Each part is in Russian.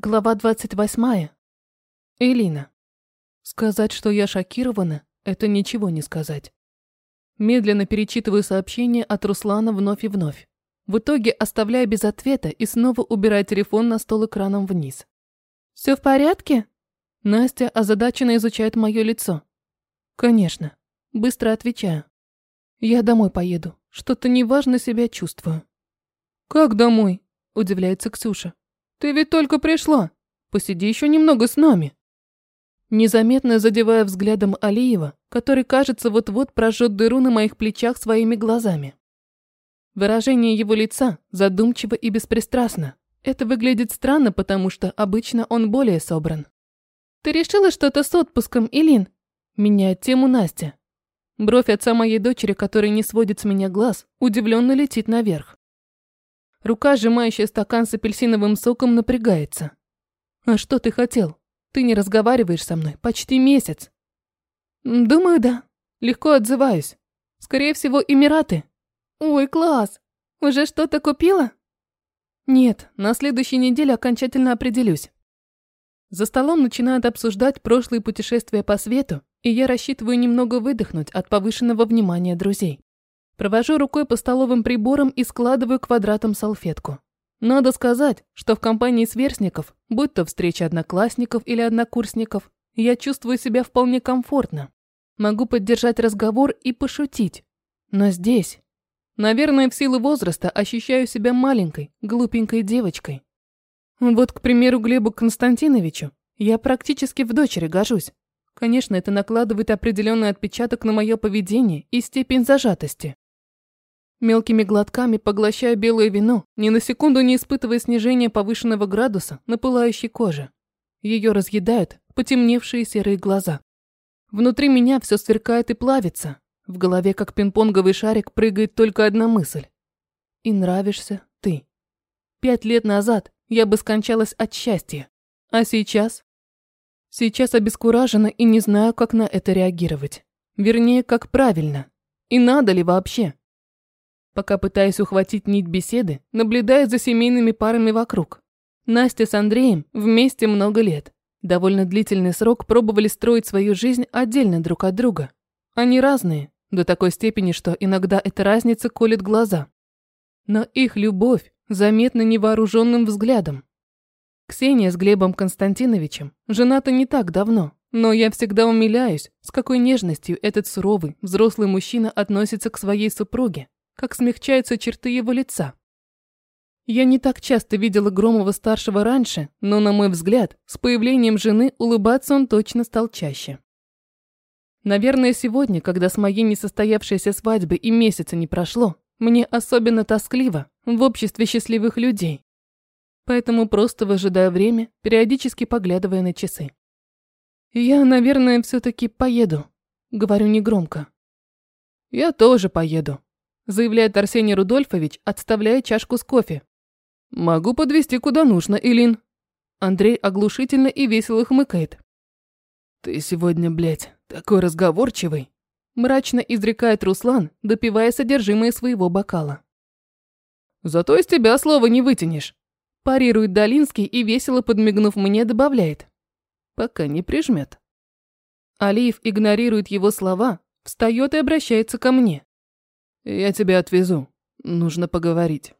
Глава 28. Элина. Сказать, что я шокирована, это ничего не сказать. Медленно перечитываю сообщение от Руслана вновь и вновь. В итоге оставляю без ответа и снова убираю телефон на стол экраном вниз. «Все в порядке?» Настя озадаченно изучает мое лицо. «Конечно». Быстро отвечаю. «Я домой поеду. Что-то неважно себя чувствую». «Как домой?» – удивляется Ксюша. Ты ведь только пришла. Посиди еще немного с нами. Незаметно задевая взглядом Алиева, который, кажется, вот-вот прожжет дыру на моих плечах своими глазами. Выражение его лица задумчиво и беспристрастно. Это выглядит странно, потому что обычно он более собран. «Ты решила что-то с отпуском, Илин?» Меняет тему Настя. Бровь отца моей дочери, который не сводит с меня глаз, удивленно летит наверх. Рука, сжимающая стакан с апельсиновым соком, напрягается. «А что ты хотел? Ты не разговариваешь со мной почти месяц». «Думаю, да. Легко отзываюсь. Скорее всего, Эмираты». «Ой, класс! Уже что-то купила?» «Нет, на следующей неделе окончательно определюсь». За столом начинают обсуждать прошлые путешествия по свету, и я рассчитываю немного выдохнуть от повышенного внимания друзей. Провожу рукой по столовым приборам и складываю квадратом салфетку. Надо сказать, что в компании сверстников, будь то встреча одноклассников или однокурсников, я чувствую себя вполне комфортно. Могу поддержать разговор и пошутить. Но здесь, наверное, в силу возраста ощущаю себя маленькой, глупенькой девочкой. Вот, к примеру, Глебу Константиновичу я практически в дочери гожусь. Конечно, это накладывает определенный отпечаток на мое поведение и степень зажатости. Мелкими глотками поглощаю белое вино, ни на секунду не испытывая снижения повышенного градуса на пылающей коже. Ее разъедают потемневшие серые глаза. Внутри меня все сверкает и плавится. В голове, как пинг-понговый шарик, прыгает только одна мысль. И нравишься ты. Пять лет назад я бы скончалась от счастья. А сейчас? Сейчас обескуражена и не знаю, как на это реагировать. Вернее, как правильно. И надо ли вообще? Пока пытаюсь ухватить нить беседы, наблюдаю за семейными парами вокруг. Настя с Андреем вместе много лет. Довольно длительный срок пробовали строить свою жизнь отдельно друг от друга. Они разные, до такой степени, что иногда эта разница колет глаза. Но их любовь заметна невооруженным взглядом. Ксения с Глебом Константиновичем жената не так давно, но я всегда умиляюсь, с какой нежностью этот суровый, взрослый мужчина относится к своей супруге как смягчаются черты его лица. Я не так часто видела Громова-старшего раньше, но, на мой взгляд, с появлением жены улыбаться он точно стал чаще. Наверное, сегодня, когда с моей несостоявшейся свадьбы и месяца не прошло, мне особенно тоскливо в обществе счастливых людей. Поэтому просто выжидаю время, периодически поглядывая на часы. «Я, наверное, все-таки поеду», — говорю негромко. «Я тоже поеду», заявляет Арсений Рудольфович, отставляя чашку с кофе. «Могу подвести куда нужно, Илин». Андрей оглушительно и весело хмыкает. «Ты сегодня, блядь, такой разговорчивый», мрачно изрекает Руслан, допивая содержимое своего бокала. «Зато из тебя слова не вытянешь», парирует Долинский и, весело подмигнув мне, добавляет. «Пока не прижмет». Алиев игнорирует его слова, встает и обращается ко мне. Я тебя отвезу. Нужно поговорить.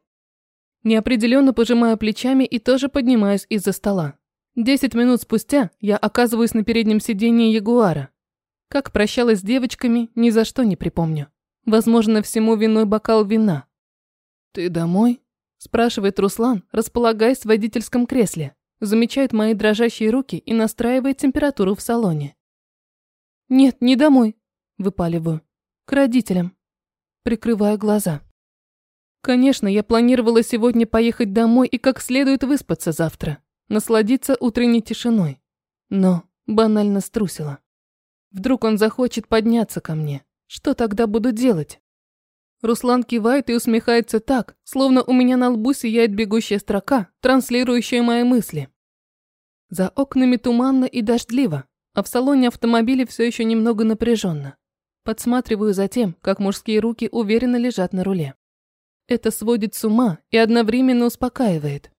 Неопределенно пожимаю плечами и тоже поднимаюсь из-за стола. Десять минут спустя я оказываюсь на переднем сидении Ягуара. Как прощалась с девочками, ни за что не припомню. Возможно, всему виной бокал вина. «Ты домой?» – спрашивает Руслан, располагаясь в водительском кресле. Замечает мои дрожащие руки и настраивает температуру в салоне. «Нет, не домой», – выпаливаю. «К родителям» прикрывая глаза. Конечно, я планировала сегодня поехать домой и как следует выспаться завтра, насладиться утренней тишиной. Но банально струсила. Вдруг он захочет подняться ко мне. Что тогда буду делать? Руслан кивает и усмехается так, словно у меня на лбу сияет бегущая строка, транслирующая мои мысли. За окнами туманно и дождливо, а в салоне автомобиля все еще немного напряженно. Подсматриваю за тем, как мужские руки уверенно лежат на руле. Это сводит с ума и одновременно успокаивает.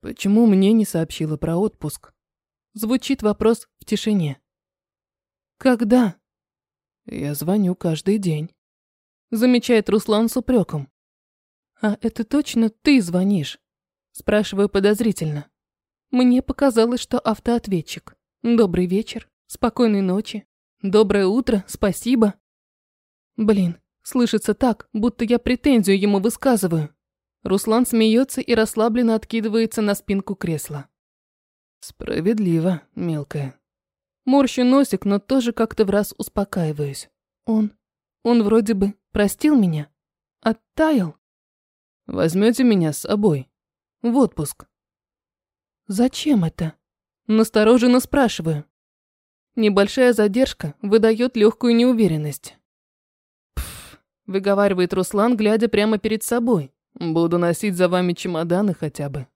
Почему мне не сообщила про отпуск? Звучит вопрос в тишине. Когда? Я звоню каждый день. Замечает Руслан с упреком. А это точно ты звонишь? Спрашиваю подозрительно. Мне показалось, что автоответчик. Добрый вечер, спокойной ночи, доброе утро, спасибо. Блин, слышится так, будто я претензию ему высказываю. Руслан смеется и расслабленно откидывается на спинку кресла. Справедливо, мелкая. Морщу носик, но тоже как-то в раз успокаиваюсь. Он... он вроде бы простил меня. Оттаял. Возьмете меня с собой. В отпуск. Зачем это? Настороженно спрашиваю. Небольшая задержка выдает легкую неуверенность. Пф, выговаривает Руслан, глядя прямо перед собой. Буду носить за вами чемоданы хотя бы.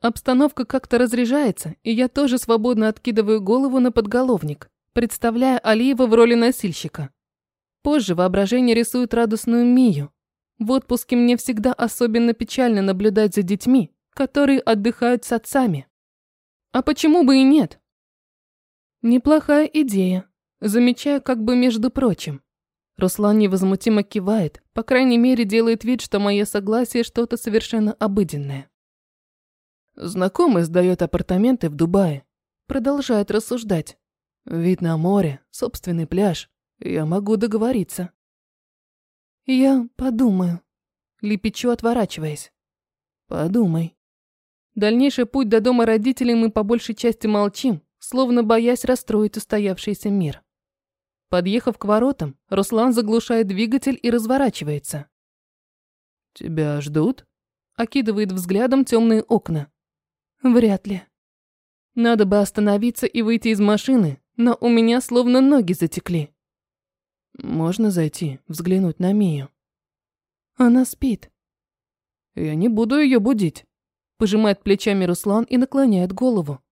Обстановка как-то разряжается, и я тоже свободно откидываю голову на подголовник, представляя Алиева в роли носильщика. Позже воображение рисует радостную Мию. В отпуске мне всегда особенно печально наблюдать за детьми, которые отдыхают с отцами. А почему бы и нет? Неплохая идея. Замечаю как бы между прочим. Руслан невозмутимо кивает, по крайней мере делает вид, что мое согласие что-то совершенно обыденное. Знакомый сдает апартаменты в Дубае. Продолжает рассуждать. Вид на море, собственный пляж. Я могу договориться. Я подумаю. Лепечу, отворачиваясь. Подумай. Дальнейший путь до дома родителей мы по большей части молчим, словно боясь расстроить устоявшийся мир. Подъехав к воротам, Руслан заглушает двигатель и разворачивается. «Тебя ждут?» Окидывает взглядом темные окна. «Вряд ли. Надо бы остановиться и выйти из машины, но у меня словно ноги затекли. Можно зайти, взглянуть на Мию?» «Она спит». «Я не буду ее будить», – пожимает плечами Руслан и наклоняет голову.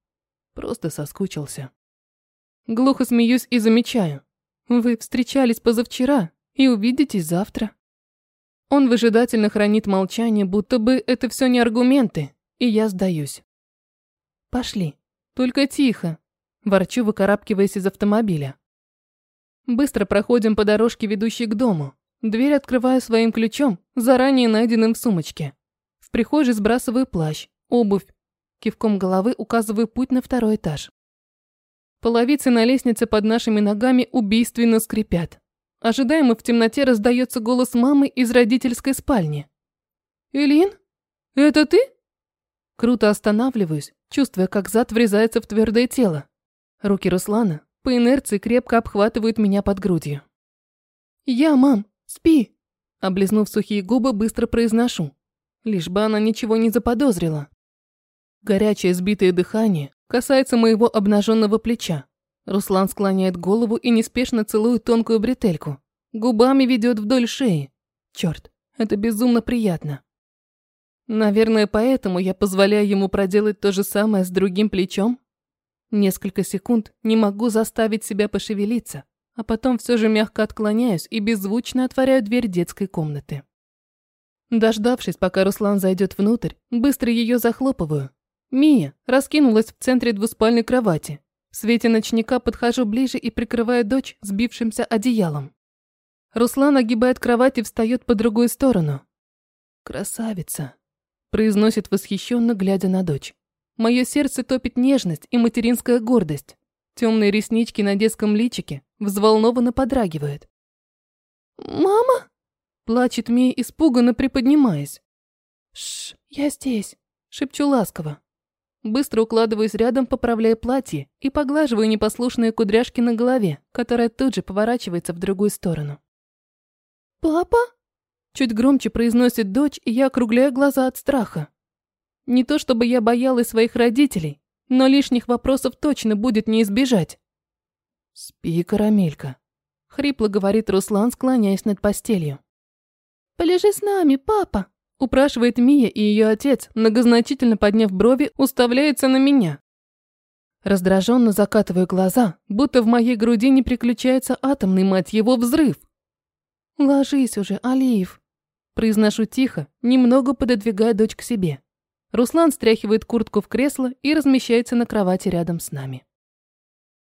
Просто соскучился. Глухо смеюсь и замечаю. Вы встречались позавчера и увидитесь завтра. Он выжидательно хранит молчание, будто бы это все не аргументы, и я сдаюсь. Пошли. Только тихо. Ворчу, выкарабкиваясь из автомобиля. Быстро проходим по дорожке, ведущей к дому. Дверь открываю своим ключом, заранее найденным в сумочке. В прихожей сбрасываю плащ, обувь. Кивком головы указываю путь на второй этаж. Половицы на лестнице под нашими ногами убийственно скрипят. Ожидаемо в темноте раздается голос мамы из родительской спальни. «Илин? Это ты?» Круто останавливаюсь, чувствуя, как зад врезается в твердое тело. Руки Руслана по инерции крепко обхватывают меня под грудью. «Я, мам, спи!» Облизнув сухие губы, быстро произношу. Лишь бы она ничего не заподозрила. Горячее сбитое дыхание касается моего обнаженного плеча. Руслан склоняет голову и неспешно целует тонкую бретельку. Губами ведет вдоль шеи. Черт, это безумно приятно. Наверное, поэтому я позволяю ему проделать то же самое с другим плечом. Несколько секунд не могу заставить себя пошевелиться, а потом все же мягко отклоняюсь и беззвучно отворяю дверь детской комнаты. Дождавшись, пока Руслан зайдет внутрь, быстро ее захлопываю Мия раскинулась в центре двуспальной кровати. В свете ночника подхожу ближе и прикрываю дочь сбившимся одеялом. Руслан огибает кровать и встает по другую сторону. «Красавица», – произносит восхищенно, глядя на дочь. Мое сердце топит нежность и материнская гордость. Темные реснички на детском личике взволнованно подрагивают. «Мама?» – плачет Мия, испуганно приподнимаясь. «Шш, я здесь», – шепчу ласково. Быстро укладываюсь рядом, поправляя платье и поглаживаю непослушные кудряшки на голове, которая тут же поворачивается в другую сторону. «Папа?» Чуть громче произносит дочь, и я округляю глаза от страха. Не то чтобы я боялась своих родителей, но лишних вопросов точно будет не избежать. «Спи, карамелька», — хрипло говорит Руслан, склоняясь над постелью. «Полежи с нами, папа», Упрашивает Мия, и ее отец, многозначительно подняв брови, уставляется на меня. Раздраженно закатываю глаза, будто в моей груди не приключается атомный, мать его, взрыв. «Ложись уже, Алиев», – произношу тихо, немного пододвигая дочь к себе. Руслан стряхивает куртку в кресло и размещается на кровати рядом с нами.